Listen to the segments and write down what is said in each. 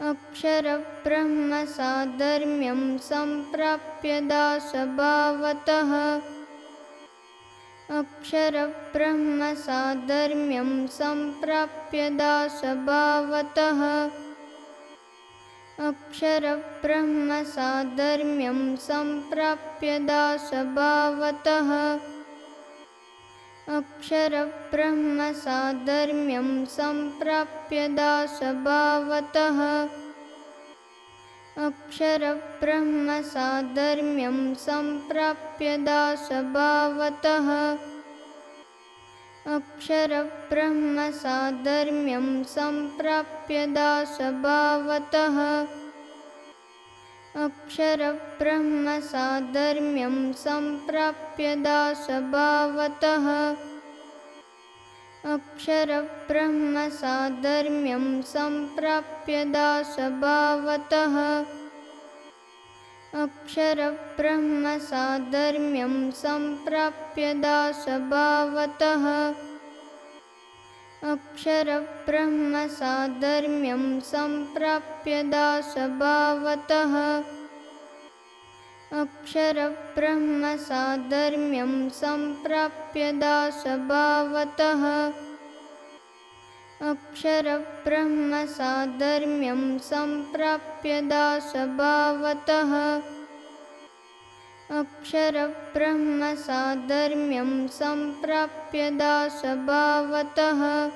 अक्षरब्रह्मसाधर्म्यं सम्प्राप्य दासभावतः। अक्षरब्रह्मसाधर्म्यं सम्प्राप्य दासभावतः। अक्षरब्रह्मसाधर्म्यं सम्प्राप्य दासभावतः अक्षरब्रह्मसाधर्म्यं सम्प्राप्य दासभावतः। अक्षरब्रह्मसाधर्म्यं सम्प्राप्य दासभावतः। अक्षरब्रह्मसाधर्म्यं सम्प्राप्य दासभावतः अक्षरब्रह्मसाधर्म्यं सम्प्राप्य दासभावतः। अक्षरब्रह्मसाधर्म्यं सम्प्राप्य दासभावतः। अक्षरब्रह्मसाधर्म्यं सम्प्राप्य दासभावतः अक्षरब्रह्मसाधर्म्यं सम्प्राप्य दासभावतः। अक्षरब्रह्मसाधर्म्यं सम्प्राप्य दासभावतः। अक्षरब्रह्मसाधर्म्यं सम्प्राप्य दासभावतः अक्षरब्रह्मसाधर्म्यं सम्प्राप्य दासभावतः।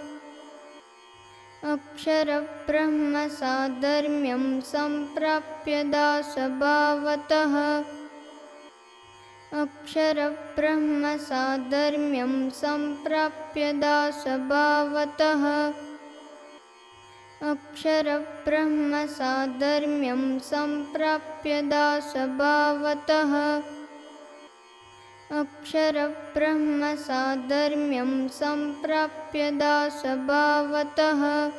अक्षरब्रह्मसाधर्म्यं सम्प्राप्य दासभावतः। अक्षरब्रह्मसाधर्म्यं सम्प्राप्य दासभावतः अक्षरब्रह्मसाधर्म्यं सम्प्राप्य दासभावतः। अक्षरब्रह्मसाधर्म्यं सम्प्राप्य दासभावतः।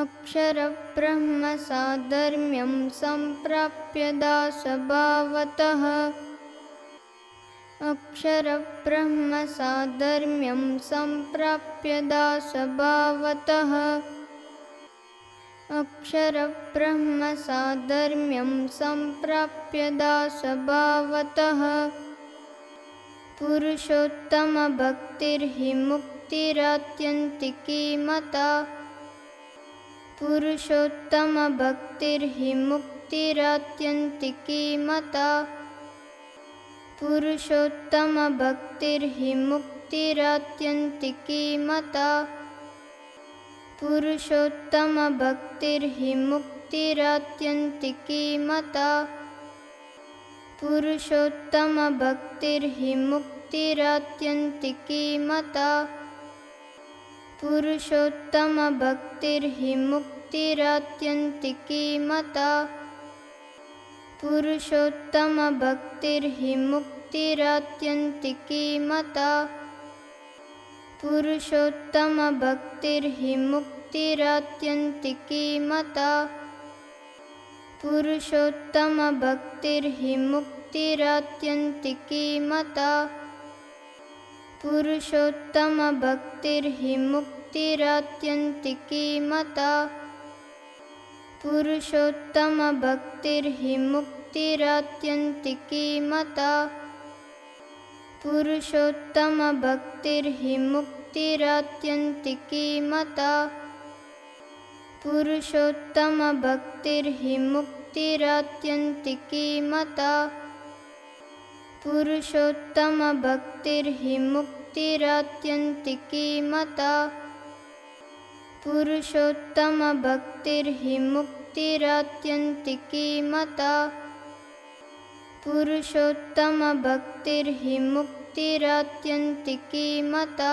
अक्षरब्रह्मसाधर्म्यं सम्प्राप्य दासभावतः। अक्षरब्रह्मसाधर्म्यं सम्प्राप्य दासभावतः अक्षरब्रह्मसाधर्म्यं सम्प्राप्य दासभावतः पुरुषोत्तमभक्तिर्हि मुक्तिरात्यन्तिकी मता पुरुषोत्तमभक्तिर्हि मुक्तिरात्यन्तिकी मता पुरुषोत्तमभक्तिर्हि मुक्तिरात्यन्तिकी मता पुरुषोत्तमभक्तिर्हि मुक्तिरात्यन्तिकी मता पुरुषोत्तमभक्तिर्हि मुक्तिरात्यन्तिकी मता पुरुषोत्तमभक्तिर्हि मुक्तिरात्यन्तिकी मता पुरुषोत्तमभक्तिर्हि मुक्तिरात्यन्तिकी मता पुरुषोत्तमभक्तिर्हि मुक्तिरात्यन्तिकी मता पुरुषोत्तमभक्तिर्हि मुक्तिरात्यन्तिकी मता पुरुषोत्तमभक्तिर्हि मुक्तिरात्यन्तिकी मता पुरुषोत्तमभक्तिर्हि मुक्तिरात्यन्तिकी मता पुरुषोत्तमभक्तिर्हि पुरुषोत्तमभक्तिर्हि मुक्तिरात्यन्तिकी मता पुरुषोत्तमभक्तिर्हि मुक्तिरात्यन्तिकी मता पुरुषोत्तमभक्तिर्हि मुक्तिरात्यन्तिकी मता पुरुषोत्तमभक्तिर्हि मुक्तिरात्यन्तिकी मता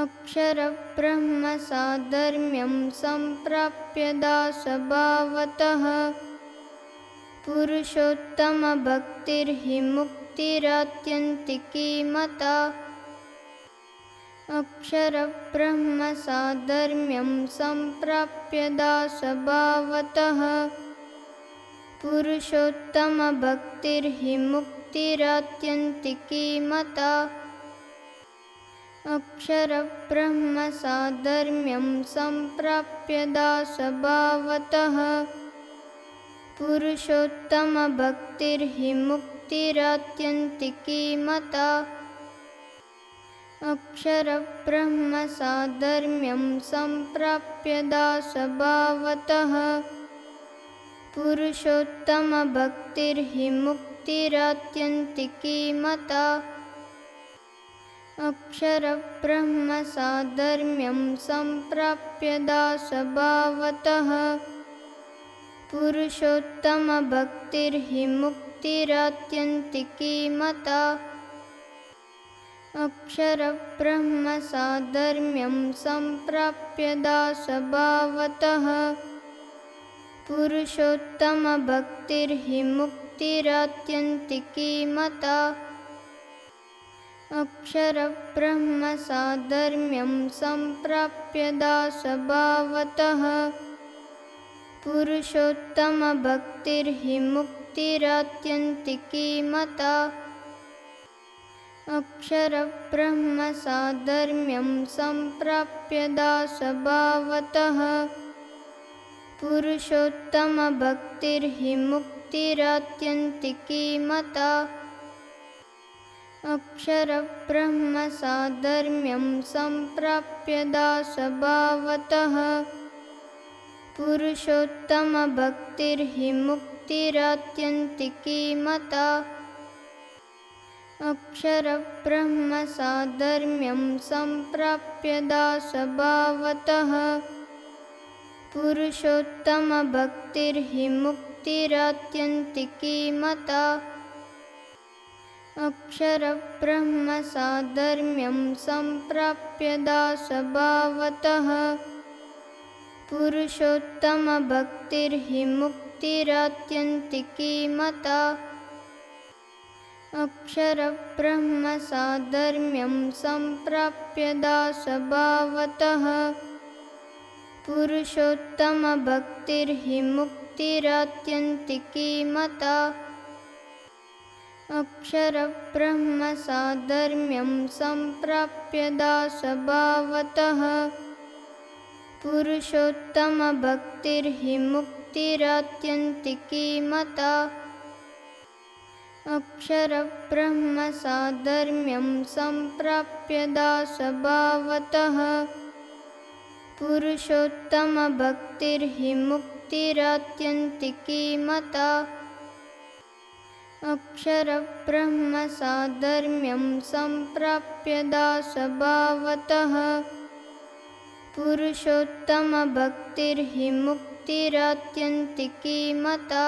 अक्षरब्रह्मसाधर्म्यं सम्प्राप्य दासभावतः पुरुषोत्तमभक्तिर्हि मुक्तिरात्यन्तिकी मता अक्षरब्रह्मसाधर्म्यं सम्प्राप्य दासभावतः पुरुषोत्तमभक्तिर्हि मुक्तिरात्यन्तिकी मता अक्षरब्रह्मसाधर्म्यं सम्प्राप्य दासभावतः पुरुषोत्तमभक्तिर्हि मुक्तिरात्यन्तिकी मता अक्षरब्रह्मसाधर्म्यं सम्प्राप्य दासभावतः पुरुषोत्तमभक्तिर्हि मुक्तिरात्यन्तिकी मता अक्षरब्रह्मसाधर्म्यं सम्प्राप्य दासभावतः पुरुषोत्तमभक्तिर्हि मुक्तिरात्यन्तिकी मता अक्षरब्रह्मसाधर्म्यं सम्प्राप्य दासभावतः पुरुषोत्तमभक्तिर्हि मुक्तिरात्यन्तिकी मता अक्षरब्रह्मसाधर्म्यं सम्प्राप्य दासभावतः पुरुषोत्तमभक्तिर्हि मुक्तिरात्यन्तिकी मता अक्षरब्रह्मसाधर्म्यं सम्प्राप्य दासभावतः पुरुषोत्तमभक्तिर्हि मुक्तिरात्यन्तिकी मता अक्षरब्रह्मसाधर्म्यं सम्प्राप्य दासभावतः पुरुषोत्तमभक्तिर्हि मुक्तिरात्यन्तिकी मता अक्षरब्रह्मसाधर्म्यं सम्प्राप्य दासभावतः पुरुषोत्तमभक्तिर्हि मुक्तिरात्यन्तिकी मता अक्षरब्रह्मसाधर्म्यं सम्प्राप्य दासभावतः पुरुषोत्तमभक्तिर्हि मुक्तिरात्यन्तिकी मता अक्षरब्रह्मसाधर्म्यं सम्प्राप्य दासभावतः पुरुषोत्तमभक्तिर्हि मुक्तिरात्यन्तिकी मता अक्षरब्रह्मसाधर्म्यं सम्प्राप्य दासभावतः पुरुषोत्तमभक्तिर्हि मुक्तिरात्यन्तिकी मता अक्षरब्रह्मसाधर्म्यं सम्प्राप्य दासभावतः पुरुषोत्तमभक्तिर्हि मुक्तिरात्यन्तिकी मता अक्षरब्रह्मसाधर्म्यं सम्प्राप्य दासभावतः पुरुषोत्तमभक्तिर्हि मुक्तिरात्यन्तिकी मता